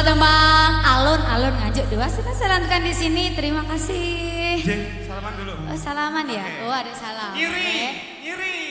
Tembang alun-alun ngajuk dua kita salamkan di sini. Terima kasih. Salaman dulu. Oh, salaman ya. Okay. Oh, ada salam. Iri, okay.